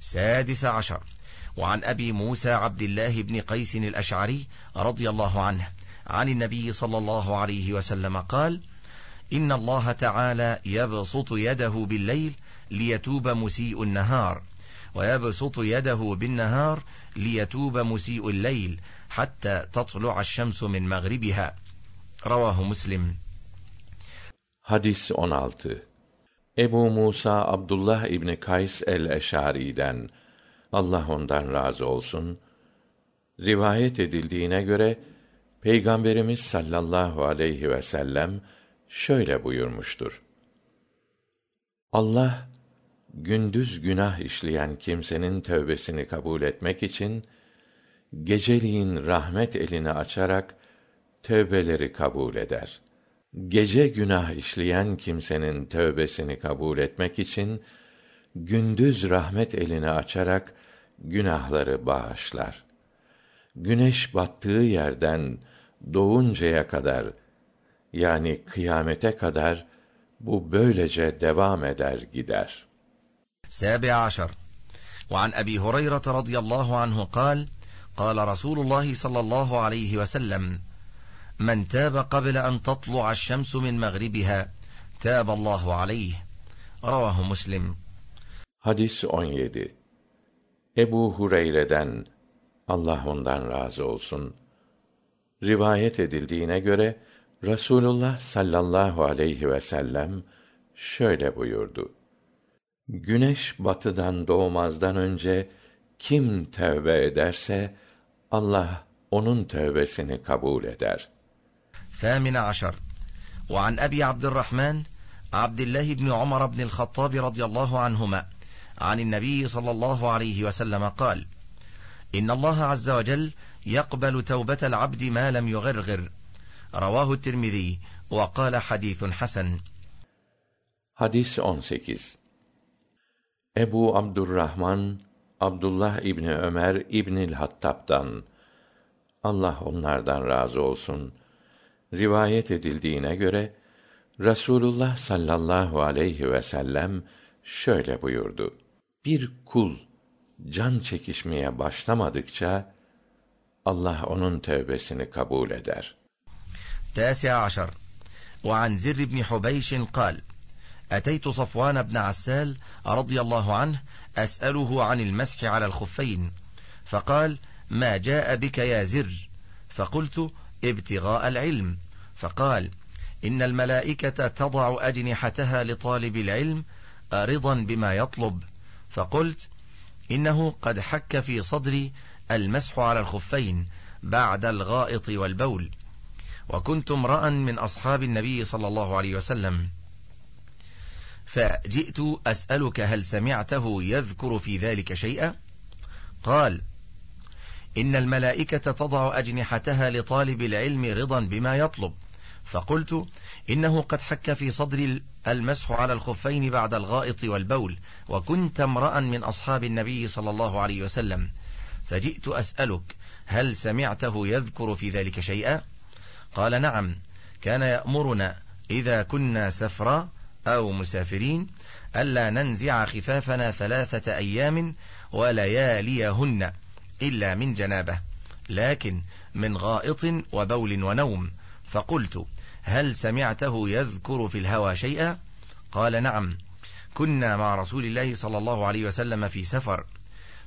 سادس عشر وعن أبي موسى عبد الله بن قيس الأشعري رضي الله عنه عن النبي صلى الله عليه وسلم قال إن الله تعالى يبسط يده بالليل ليتوب مسيء النهار ويبسط يده بالنهار ليتوب مسيء الليل حتى تطلع الشمس من مغربها رواه مسلم Hadis 16 Ebu Musa Abdullah İbni Kays el-Eş'ari'den Allah ondan razı olsun rivayet edildiğine göre Peygamberimiz sallallahu aleyhi ve sellem şöyle buyurmuştur. Allah gündüz günah işleyen kimsenin tövbesini kabul etmek için geceliğin rahmet elini açarak tövbeleri kabul eder. Gece günah işleyen kimsenin tövbesini kabul etmek için gündüz rahmet elini açarak günahları bağışlar. Güneş battığı yerden doğuncaya kadar yani kıyamete kadar bu böylece devam eder gider. سابع عشر وعن أبي هريرة رضي الله عنه قال قال رسول الله صلى الله عليه وسلم من تاب قبل أن تطلع الشمس من مغربها تاب الله عليه رواه مسلم Hadis 17 Ebu Hureyre'den Allah ondan razı olsun rivayet edildiğine göre Rasulullah sallallahu aleyhi ve sellem şöyle buyurdu. Güneş batıdan doğmazdan önce kim tövbe ederse Allah onun tövbesini kabul eder. الثامن عشر وعن أبي عبد الرحمن عبد الله بن عمر بن الخطاب رضي الله عنهما عن النبي صلى الله عليه وسلم قال إن الله عز وجل يقبل توبة العبد ما لم يغرغر رواه الترمذي وقال حديث حسن Hadis 18 الرحمن عبد الله بن عمر بن Hattab'dan الله onlardan razı olsun.'' rivayet edildiğine göre Rasulullah sallallahu aleyhi ve sellem şöyle buyurdu. Bir kul can çekişmeye başlamadıkça Allah onun tövbesini kabul eder. تاسع عشر وعن زر بن حبيش قال أتيت صفوان بن عسال رضي الله عنه أسأله عن المسح على الخفين فقال ما جاء بك يا زر فقلت ابتغاء العلم فقال إن الملائكة تضع أجنحتها لطالب العلم أرضا بما يطلب فقلت إنه قد حك في صدري المسح على الخفين بعد الغائط والبول وكنت امرأ من أصحاب النبي صلى الله عليه وسلم فجئت أسألك هل سمعته يذكر في ذلك شيئا قال إن الملائكة تضع أجنحتها لطالب العلم رضا بما يطلب فقلت إنه قد حك في صدري المسح على الخفين بعد الغائط والبول وكنت امرأ من أصحاب النبي صلى الله عليه وسلم فجئت أسألك هل سمعته يذكر في ذلك شيئا قال نعم كان يأمرنا إذا كنا سفرا أو مسافرين ألا ننزع خفافنا ثلاثة أيام ولياليهن إلا من جنابة لكن من غائط وبول ونوم فقلت هل سمعته يذكر في الهوى شيئا قال نعم كنا مع رسول الله صلى الله عليه وسلم في سفر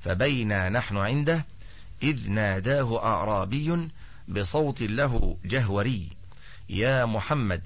فبينا نحن عنده إذ ناداه أعرابي بصوت له جهوري يا محمد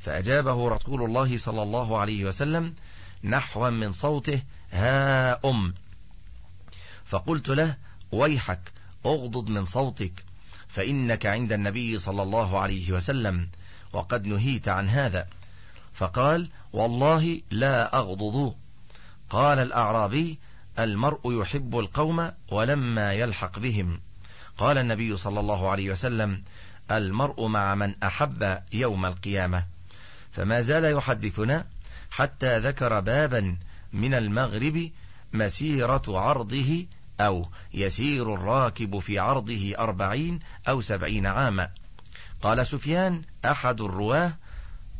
فأجابه رسول الله صلى الله عليه وسلم نحوا من صوته ها أم فقلت له ويحك اغضض من صوتك فإنك عند النبي صلى الله عليه وسلم وقد نهيت عن هذا فقال والله لا أغضض قال الأعرابي المرء يحب القوم ولما يلحق بهم قال النبي صلى الله عليه وسلم المرء مع من أحب يوم القيامة فما زال يحدثنا حتى ذكر بابا من المغرب مسيرة عرضه أو يسير الراكب في عرضه أربعين أو سبعين عاما قال سفيان أحد الرواه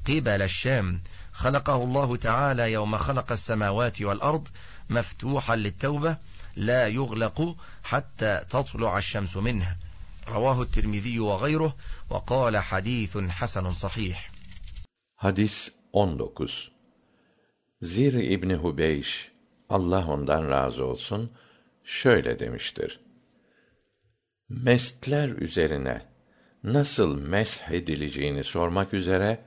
قبل الشام خلقه الله تعالى يوم خلق السماوات والأرض مفتوحا للتوبة لا يغلق حتى تطلع الشمس منه رواه الترمذي وغيره وقال حديث حسن صحيح حديث 19 زير ابن Hubeyş, الله ondan razı olsun, şöyle demiştir. Mestler üzerine nasıl mesh edileceğini sormak üzere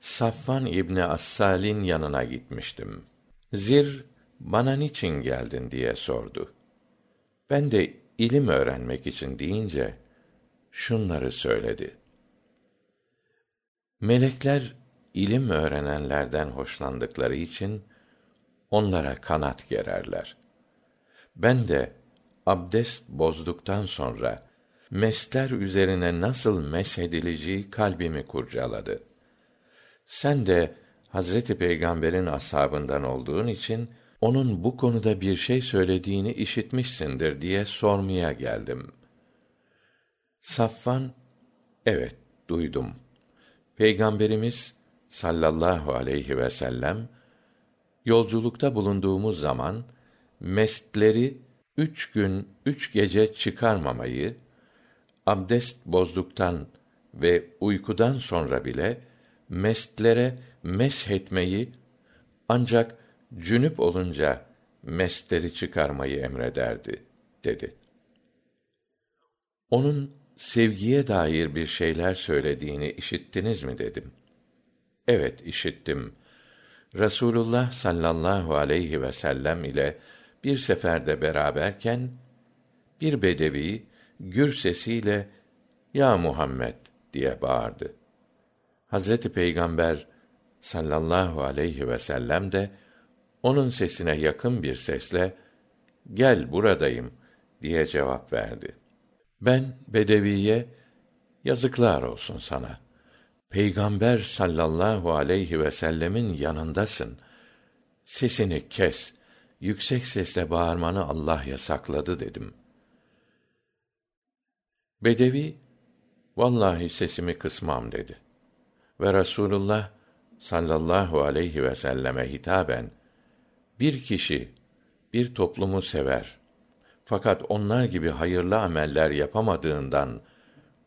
Safvan İbni Assal'in yanına gitmiştim. Zir, bana niçin geldin diye sordu. Ben de ilim öğrenmek için deyince, şunları söyledi. Melekler, ilim öğrenenlerden hoşlandıkları için, onlara kanat gererler. Ben de, abdest bozduktan sonra, mesler üzerine nasıl meshedileceği kalbimi kurcaladı. Sen de, Hazreti Peygamber'in ashabından olduğun için, onun bu konuda bir şey söylediğini işitmişsindir diye sormaya geldim. Safvan, evet, duydum. Peygamberimiz sallallahu aleyhi ve sellem, yolculukta bulunduğumuz zaman, mestleri üç gün, üç gece çıkarmamayı, abdest bozduktan ve uykudan sonra bile, mestlere meshetmeyi, ancak cünüp olunca mestleri çıkarmayı emrederdi, dedi. Onun sevgiye dair bir şeyler söylediğini işittiniz mi dedim. Evet, işittim. Rasulullah sallallahu aleyhi ve sellem ile bir seferde beraberken bir bedevi gür sesiyle ya Muhammed diye bağırdı. Hazreti Peygamber sallallahu aleyhi ve sellem de onun sesine yakın bir sesle gel buradayım diye cevap verdi. Ben bedeviye yazıklar olsun sana. Peygamber sallallahu aleyhi ve sellemin yanındasın. Sesini kes. Yüksek sesle bağırmanı Allah yasakladı dedim. Bedevi vallahi sesimi kısmam dedi. Ve Rasulullah sallallahu aleyhi ve selleme hitaben bir kişi bir toplumu sever fakat onlar gibi hayırlı ameller yapamadığından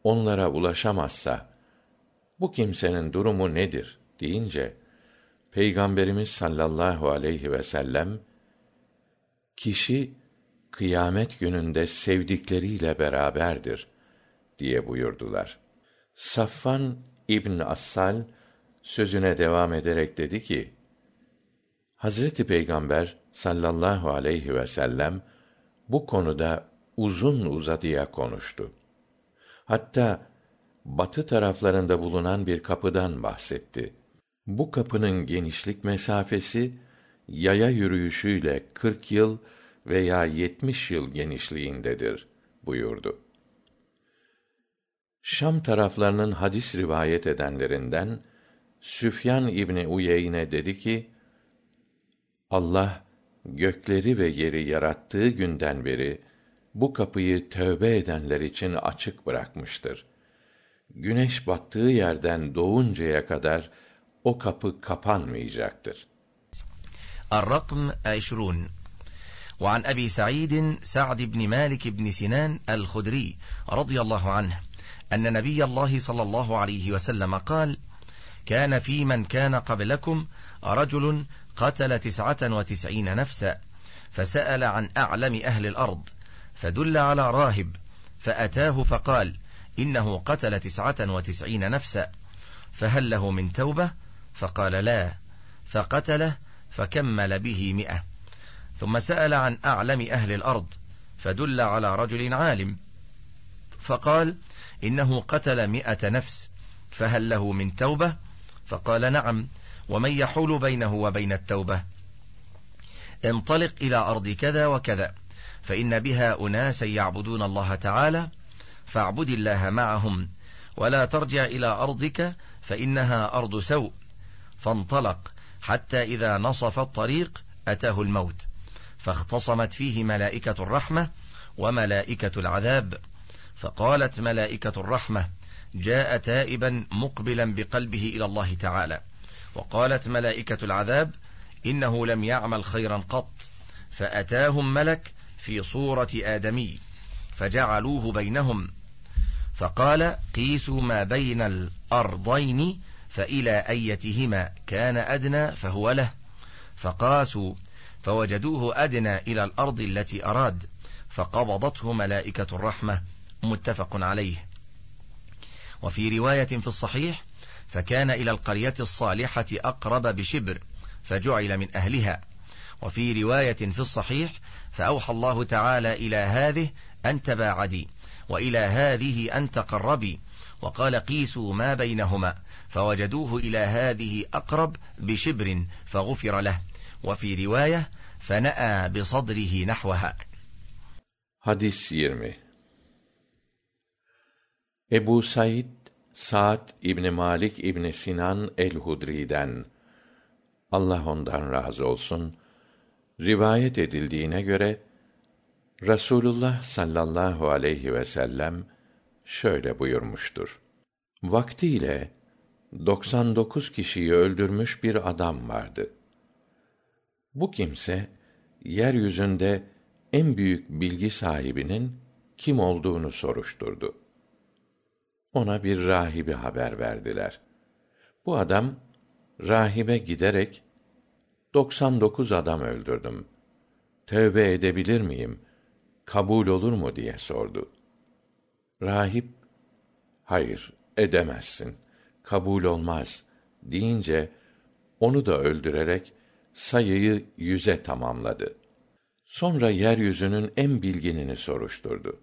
onlara ulaşamazsa bu kimsenin durumu nedir deyince peygamberimiz sallallahu aleyhi ve sellem kişi kıyamet gününde sevdikleriyle beraberdir diye buyurdular. Safvan ibn assal sözüne devam ederek dedi ki hazreti peygamber sallallahu aleyhi ve sellem bu konuda uzun uzadıya konuştu. Hatta batı taraflarında bulunan bir kapıdan bahsetti. Bu kapının genişlik mesafesi yaya yürüyüşüyle kırk yıl veya yetmiş yıl genişliğindedir buyurdu. Şam taraflarının hadis rivayet edenlerinden süfyan ibni uyeyne dedi ki allah gökleri ve yeri yarattığı günden beri bu kapıyı tövbe edenler için açık bırakmıştır. Güneş battığı yerden doğuncaya kadar o kapı kapanmayacaktır الرقم عشرون وعن أبي سعيد سعد بن مالك بن سنان الخدري رضي الله عنه أن نبي الله صلى الله عليه وسلم قال كان في من كان قبلكم رجل قتل تسعة وتسعين نفسا فسأل عن أعلم أهل الأرض فدل على راهب فأتاه فقال إنه قتل تسعة وتسعين نفسا فهل له من توبة فقال لا فقتله فكمل به مئة ثم سأل عن أعلم أهل الأرض فدل على رجل عالم فقال إنه قتل مئة نفس فهل له من توبة فقال نعم ومن يحول بينه وبين التوبة انطلق إلى أرض كذا وكذا فإن بها أناسا يعبدون الله تعالى فاعبد الله معهم ولا ترجع إلى أرضك فإنها أرض سوء فانطلق حتى إذا نصف الطريق أتاه الموت فاختصمت فيه ملائكة الرحمة وملائكة العذاب فقالت ملائكة الرحمة جاء تائبا مقبلا بقلبه إلى الله تعالى وقالت ملائكة العذاب إنه لم يعمل خيرا قط فأتاهم ملك في صورة آدمي فجعلوه بينهم فقال قيسوا ما بين الأرضين فإلى أيتهما كان أدنى فهو له فقاسوا فوجدوه أدنى إلى الأرض التي أراد فقبضته ملائكة الرحمة متفق عليه وفي رواية في الصحيح فكان إلى القرية الصالحة أقرب بشبر فجعل من أهلها وفي رواية في الصحيح فأوحى الله تعالى إلى هذه أن تباعدي وإلى هذه أن تقربي وقال قيسوا ما بينهما فوجدوه إلى هذه أقرب بشبر فغفر له وفي رواية فنأى بصدره نحوها Hadis 20 Ebu Said Sa'd İbni Malik İbni Sinan el-Hudri'den Allah ondan razı olsun rivayet edildiğine göre Rasulullah sallallahu aleyhi ve sellem şöyle buyurmuştur. Vaktiyle 99 kişiyi öldürmüş bir adam vardı. Bu kimse yeryüzünde en büyük bilgi sahibinin kim olduğunu soruşturdu. Ona bir rahibi haber verdiler. Bu adam rahibe giderek 99 adam öldürdüm. Tövbe edebilir miyim? Kabul olur mu diye sordu. Rahip hayır edemezsin. Kabul olmaz deyince onu da öldürerek sayıyı yüze tamamladı. Sonra yeryüzünün en bilginini soruşturdu.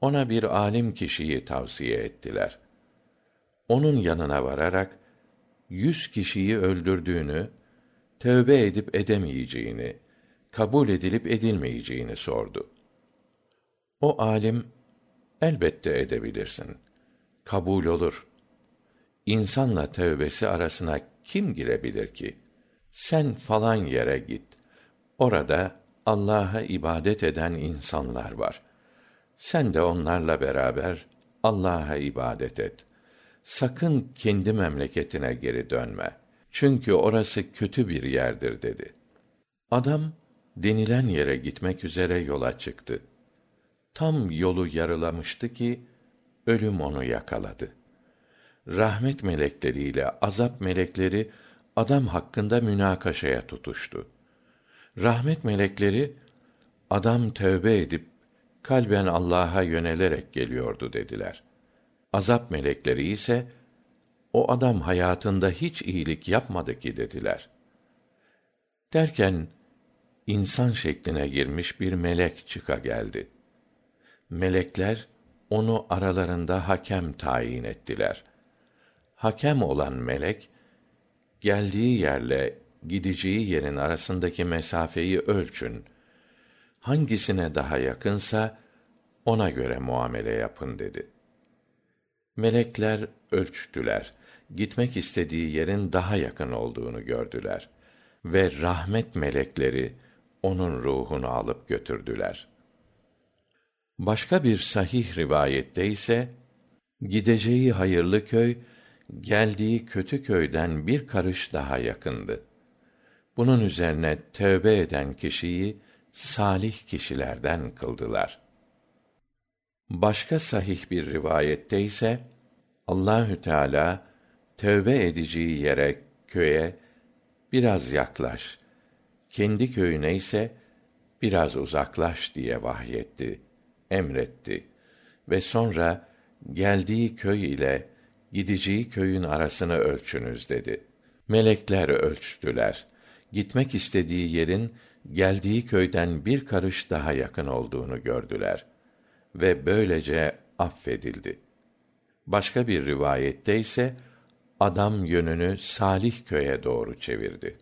Ona bir alim kişiyi tavsiye ettiler. Onun yanına vararak yüz kişiyi öldürdüğünü, tövbe edip edemeyeceğini, kabul edilip edilmeyeceğini sordu. O alim, elbette edebilirsin. Kabul olur. İnsanla tövbesi arasına kim girebilir ki? Sen falan yere git. Orada Allah'a ibadet eden insanlar var. Sen de onlarla beraber Allah'a ibadet et. Sakın kendi memleketine geri dönme. Çünkü orası kötü bir yerdir dedi. Adam denilen yere gitmek üzere yola çıktı. Tam yolu yarılamıştı ki ölüm onu yakaladı. Rahmet melekleriyle azap melekleri adam hakkında münakaşaya tutuştu. Rahmet melekleri adam tövbe edip kalben Allah'a yönelerek geliyordu dediler. Azap melekleri ise o adam hayatında hiç iyilik yapmadı ki dediler. Derken insan şekline girmiş bir melek çıka geldi. Melekler onu aralarında hakem tayin ettiler. Hakem olan melek geldiği yerle gideceği yerin arasındaki mesafeyi ölçün. Hangisine daha yakınsa ona göre muamele yapın dedi. Melekler ölçtüler. Gitmek istediği yerin daha yakın olduğunu gördüler ve rahmet melekleri onun ruhunu alıp götürdüler. Başka bir sahih rivayette ise gideceği hayırlı köy geldiği kötü köyden bir karış daha yakındı. Bunun üzerine tövbe eden kişiyi salih kişilerden kıldılar. Başka sahih bir rivayette ise Allahü Teala tövbe edeceği yere, köye biraz yaklaş. Kendi köyüne ise biraz uzaklaş diye vahyetti, emretti ve sonra geldiği köy ile gideceği köyün arasını ölçünüz dedi. Melekler ölçtüler. Gitmek istediği yerin geldiği köyden bir karış daha yakın olduğunu gördüler ve böylece affedildi. Başka bir rivayette ise adam yönünü Salih köye doğru çevirdi.